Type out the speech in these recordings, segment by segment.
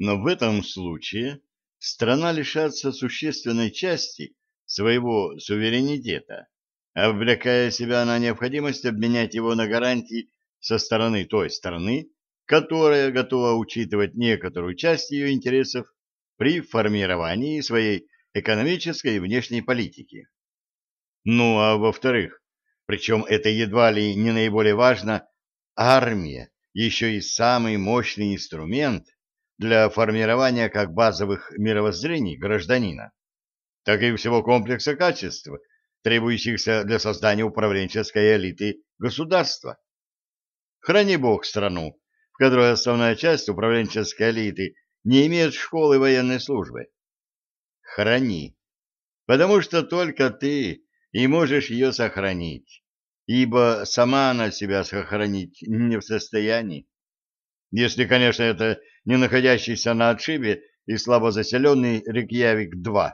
Но в этом случае страна лишается существенной части своего суверенитета, облекая себя на необходимость обменять его на гарантии со стороны той страны, которая готова учитывать некоторую часть ее интересов при формировании своей экономической и внешней политики. Ну а во-вторых, причем это едва ли не наиболее важно, армия еще и самый мощный инструмент для формирования как базовых мировоззрений гражданина, так и всего комплекса качеств, требующихся для создания управленческой элиты государства. Храни Бог страну, в которой основная часть управленческой элиты не имеет школы военной службы. Храни, потому что только ты и можешь ее сохранить, ибо сама она себя сохранить не в состоянии. Если, конечно, это не находящийся на отшибе и слабо заселенный Рикьявик-2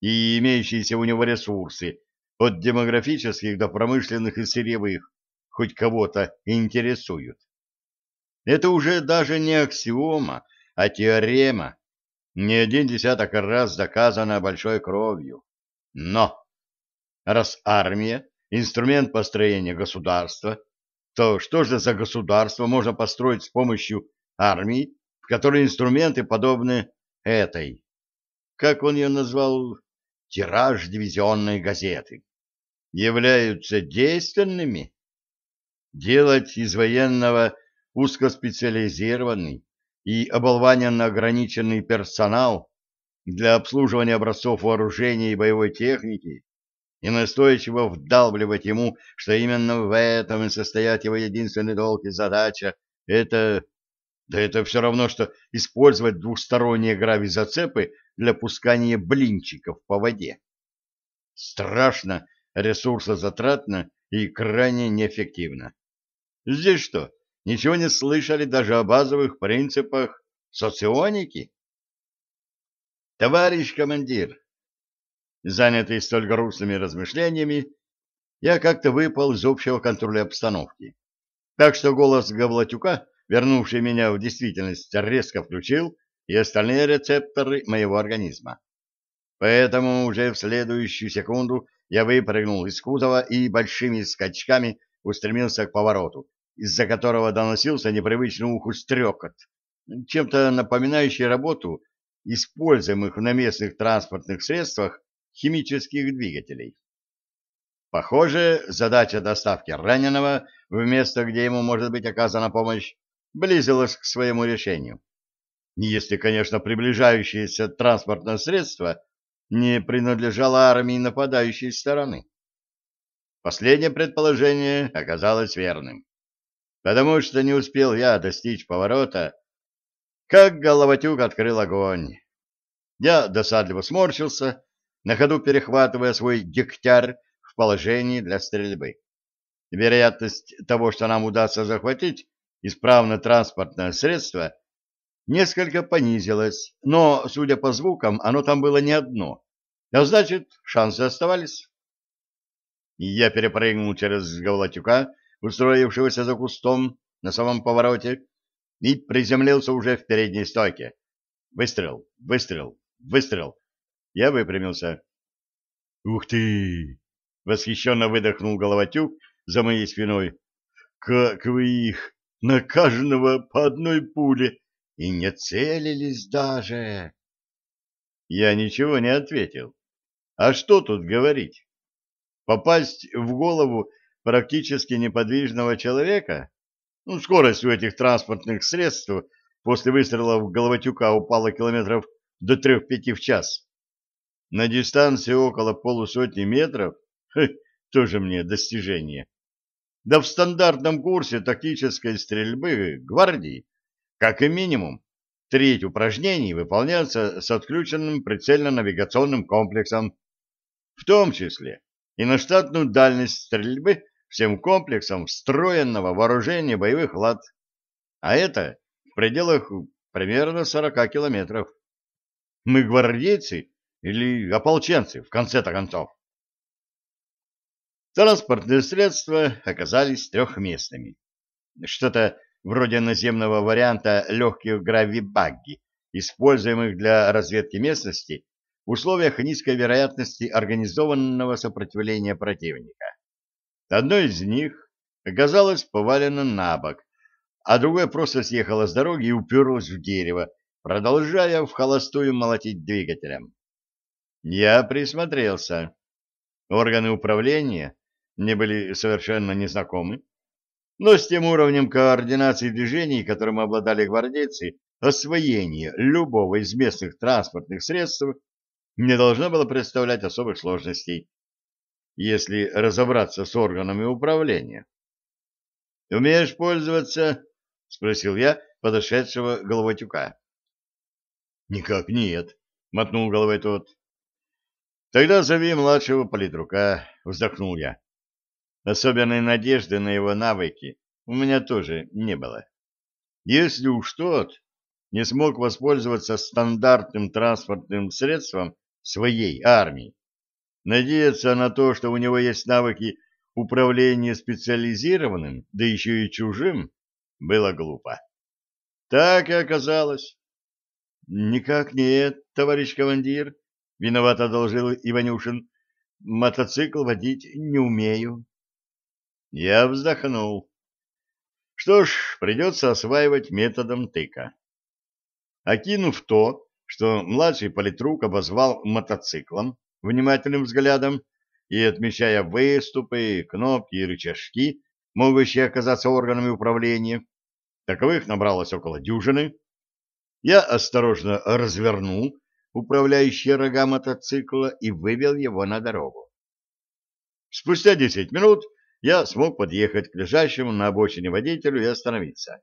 и имеющиеся у него ресурсы, от демографических до промышленных и сырьевых, хоть кого-то интересуют. Это уже даже не аксиома, а теорема, не один десяток раз доказана большой кровью. Но раз армия — инструмент построения государства, то что же за государство можно построить с помощью армии, которой инструменты подобны этой? Как он ее назвал? Тираж дивизионной газеты. Являются действенными? Делать из военного узкоспециализированный и оболваненно ограниченный персонал для обслуживания образцов вооружения и боевой техники и настойчиво вдалбливать ему, что именно в этом и состоят его единственный долг и задача, это... Да это все равно, что использовать двухсторонние гравизацепы для пускания блинчиков по воде. Страшно, ресурсозатратно и крайне неэффективно. Здесь что, ничего не слышали даже о базовых принципах соционики? Товарищ командир, Занятый столь грустными размышлениями, я как-то выпал из общего контроля обстановки. Так что голос Гавлатюка, вернувший меня в действительность, резко включил и остальные рецепторы моего организма. Поэтому уже в следующую секунду я выпрыгнул из кузова и большими скачками устремился к повороту, из-за которого доносился непривычный уху стрекот, чем-то напоминающий работу используемых на местных транспортных средствах химических двигателей. Похоже, задача доставки раненого в место, где ему может быть оказана помощь, близилась к своему решению. Если, конечно, приближающееся транспортное средство не принадлежало армии нападающей стороны. Последнее предположение оказалось верным, потому что не успел я достичь поворота, как Головатюк открыл огонь. Я досадливо сморщился на ходу перехватывая свой дегтярь в положении для стрельбы. Вероятность того, что нам удастся захватить исправное транспортное средство, несколько понизилась, но, судя по звукам, оно там было не одно, а значит, шансы оставались. Я перепрыгнул через Гавлатюка, устроившегося за кустом на самом повороте, и приземлился уже в передней стойке. Выстрел, выстрел, выстрел. Я выпрямился. «Ух ты!» — восхищенно выдохнул Головатюк за моей спиной. «Как вы их! На каждого по одной пуле! И не целились даже!» Я ничего не ответил. А что тут говорить? Попасть в голову практически неподвижного человека? Ну, скорость у этих транспортных средств после выстрела в Головатюка упала километров до трех-пяти в час. На дистанции около полусотни метров тоже мне достижение. Да в стандартном курсе тактической стрельбы гвардии, как и минимум, треть упражнений выполняется с отключенным прицельно-навигационным комплексом, в том числе и на штатную дальность стрельбы всем комплексом встроенного вооружения боевых лад, а это в пределах примерно 40 километров. Мы, гвардейцы, или ополченцы, в конце-то концов. Транспортные средства оказались трехместными. Что-то вроде наземного варианта легких гравибагги, используемых для разведки местности в условиях низкой вероятности организованного сопротивления противника. Одно из них оказалось повалено на бок, а другое просто съехало с дороги и уперлось в дерево, продолжая в холостую молотить двигателем. Я присмотрелся. Органы управления мне были совершенно незнакомы, но с тем уровнем координации движений, которым обладали гвардейцы, освоение любого из местных транспортных средств не должно было представлять особых сложностей, если разобраться с органами управления. «Умеешь пользоваться?» — спросил я подошедшего Головатюка. «Никак нет», — мотнул головой тот. «Тогда зови младшего политрука», — вздохнул я. Особенной надежды на его навыки у меня тоже не было. Если уж тот не смог воспользоваться стандартным транспортным средством своей армии, надеяться на то, что у него есть навыки управления специализированным, да еще и чужим, было глупо. Так и оказалось. Никак нет, товарищ командир, виновато одолжил Иванюшин. Мотоцикл водить не умею. Я вздохнул. Что ж, придется осваивать методом тыка. Окинув то, что младший политрук обозвал мотоциклом, внимательным взглядом и отмечая выступы, кнопки и рычажки, могущие оказаться органами управления, таковых набралось около дюжины, я осторожно развернул управляющий рога мотоцикла и вывел его на дорогу. Спустя десять минут я смог подъехать к лежащему на обочине водителю и остановиться.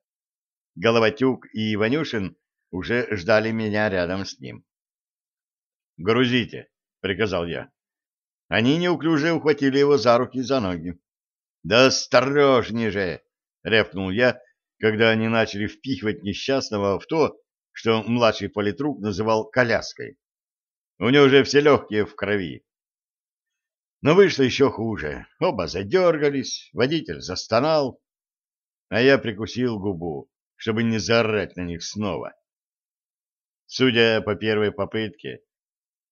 Головатюк и Иванюшин уже ждали меня рядом с ним. «Грузите», — приказал я. Они неуклюже ухватили его за руки и за ноги. «Да осторожнее же!» — рявкнул я, когда они начали впихивать несчастного в то, что младший политрук называл коляской. У него уже все легкие в крови. Но вышло еще хуже. Оба задергались, водитель застонал, а я прикусил губу, чтобы не заорать на них снова. Судя по первой попытке,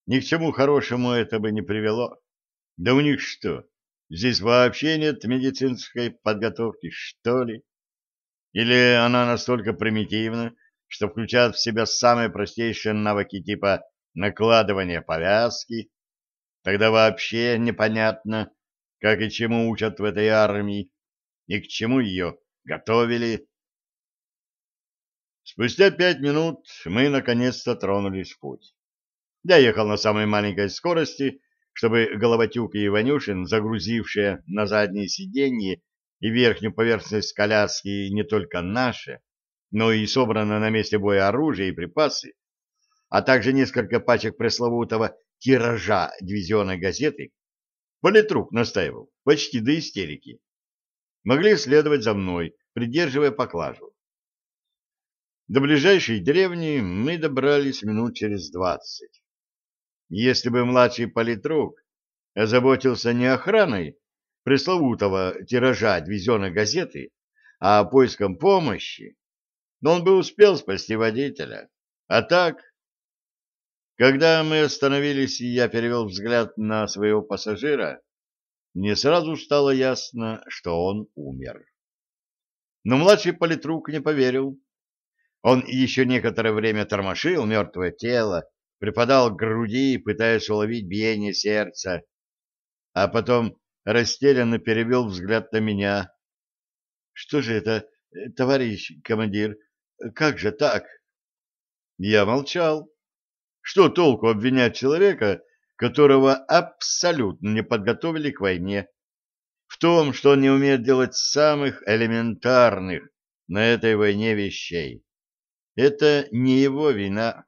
ни к чему хорошему это бы не привело. Да у них что, здесь вообще нет медицинской подготовки, что ли? Или она настолько примитивна, что включает в себя самые простейшие навыки типа накладывания повязки, тогда вообще непонятно, как и чему учат в этой армии, и к чему ее готовили. Спустя пять минут мы наконец-то тронулись в путь. Я ехал на самой маленькой скорости, чтобы Головатюк и Иванюшин, загрузившие на заднее сиденье и верхнюю поверхность коляски не только наши, но и собрано на месте боя оружие и припасы, а также несколько пачек пресловутого тиража дивизионной газеты, политрук настаивал, почти до истерики, могли следовать за мной, придерживая поклажу. До ближайшей деревни мы добрались минут через двадцать. Если бы младший политрук озаботился не охраной пресловутого тиража дивизионной газеты, а поиском помощи, но он бы успел спасти водителя. А так, когда мы остановились, и я перевел взгляд на своего пассажира, мне сразу стало ясно, что он умер. Но младший политрук не поверил. Он еще некоторое время тормошил мертвое тело, припадал к груди, пытаясь уловить биение сердца, а потом растерянно перевел взгляд на меня. — Что же это, товарищ командир, как же так? Я молчал. Что толку обвинять человека, которого абсолютно не подготовили к войне, в том, что он не умеет делать самых элементарных на этой войне вещей? Это не его вина.